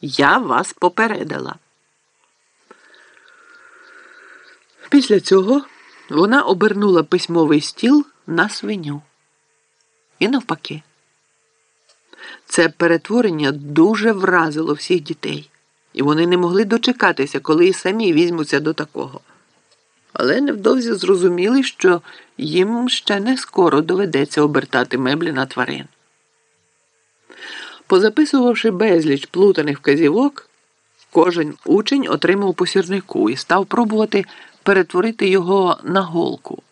Я вас попередила. Після цього вона обернула письмовий стіл на свиню. І навпаки. Це перетворення дуже вразило всіх дітей, і вони не могли дочекатися, коли і самі візьмуться до такого. Але невдовзі зрозуміли, що їм ще не скоро доведеться обертати меблі на тварин. Позаписувавши безліч плутаних вказівок, кожен учень отримав посірнику і став пробувати перетворити його на голку.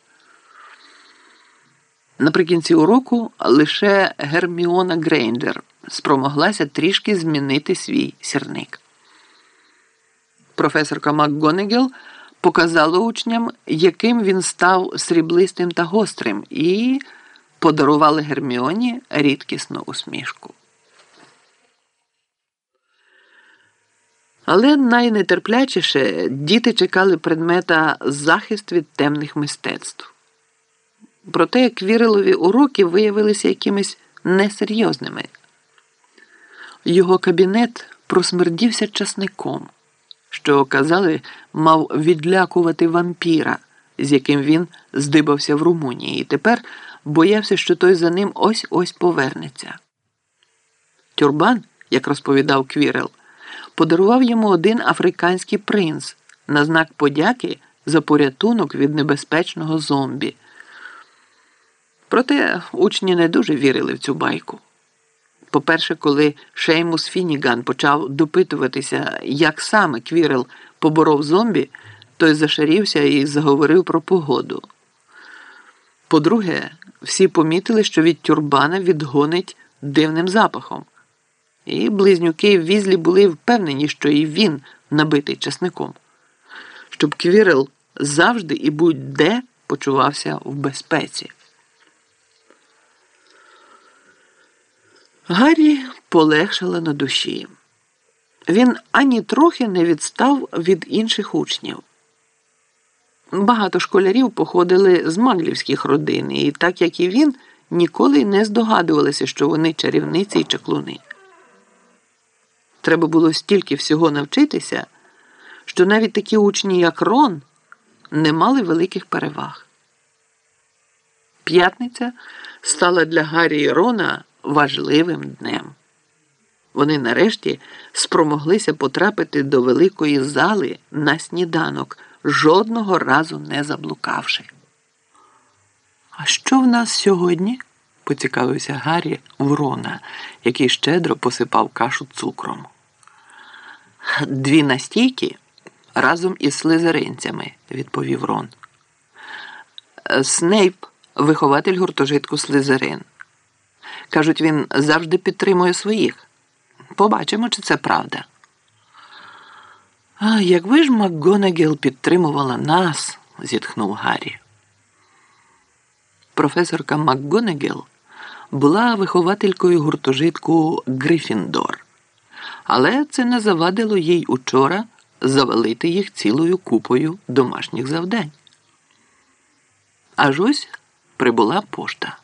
Наприкінці уроку лише Герміона Грейнджер спромоглася трішки змінити свій сірник. Професорка МакГонегел показала учням, яким він став сріблистим та гострим, і подарували Герміоні рідкісну усмішку. Але найнетерплячіше діти чекали предмета захист від темних мистецтв. Проте Квірилові уроки виявилися якимись несерйозними. Його кабінет просмердівся часником, що, казали, мав відлякувати вампіра, з яким він здибався в Румунії, і тепер боявся, що той за ним ось ось повернеться. Тюрбан, як розповідав Квірел, подарував йому один африканський принц на знак подяки за порятунок від небезпечного зомбі. Проте учні не дуже вірили в цю байку. По-перше, коли Шеймус Фініган почав допитуватися, як саме Квірел поборов зомбі, той зашарівся і заговорив про погоду. По-друге, всі помітили, що від тюрбана відгонить дивним запахом. І близнюки в візлі були впевнені, що і він набитий часником, щоб Квірел завжди і будь-де почувався в безпеці. Гаррі полегшала на душі. Він ані трохи не відстав від інших учнів. Багато школярів походили з маглівських родин, і так як і він, ніколи не здогадувалися, що вони чарівниці і чаклуни. Треба було стільки всього навчитися, що навіть такі учні, як Рон, не мали великих переваг. П'ятниця стала для Гаррі і Рона важливим днем. Вони нарешті спромоглися потрапити до великої зали на сніданок, жодного разу не заблукавши. А що в нас сьогодні? поцікавився Гаррі в Рона, який щедро посипав кашу цукром. Дві настійки разом із слизеринцями, відповів Рон. Снейп, вихователь гуртожитку Слизерин. Кажуть, він завжди підтримує своїх. Побачимо, чи це правда. А якби ж МакГонагел підтримувала нас, зітхнув Гаррі. Професорка МакГонагел була вихователькою гуртожитку Грифіндор, але це не завадило їй учора завалити їх цілою купою домашніх завдань. Аж ось прибула пошта.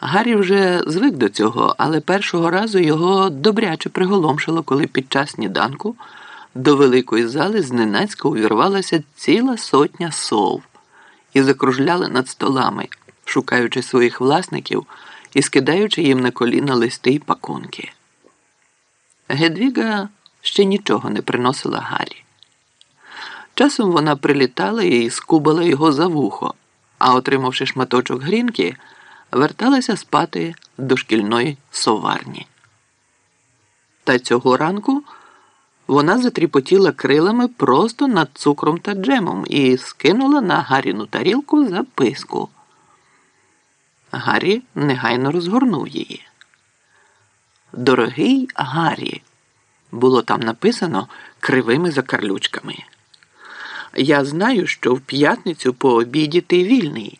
Гаррі вже звик до цього, але першого разу його добряче приголомшило, коли під час сніданку до великої зали зненацька увірвалася ціла сотня сов і закружляли над столами, шукаючи своїх власників і скидаючи їм на коліна листи й пакунки. Гедвіга ще нічого не приносила Гаррі. Часом вона прилітала і скубала його за вухо, а отримавши шматочок грінки верталася спати до шкільної соварні. Та цього ранку вона затріпотіла крилами просто над цукром та джемом і скинула на Гаріну тарілку записку. Гаррі негайно розгорнув її. Дорогий Гаррі, було там написано кривими закарлючками. Я знаю, що в п'ятницю по обіді ти вільний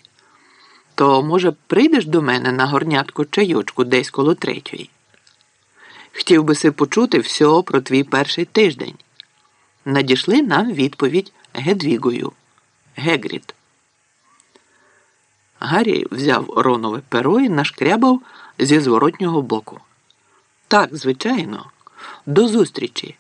то, може, прийдеш до мене на горнятку чайочку десь коло третьої? Хотів би си почути все про твій перший тиждень. Надійшли нам відповідь Гедвігою. Гегріт. Гаррі взяв ронове перо і нашкрябав зі зворотнього боку. Так, звичайно, До зустрічі!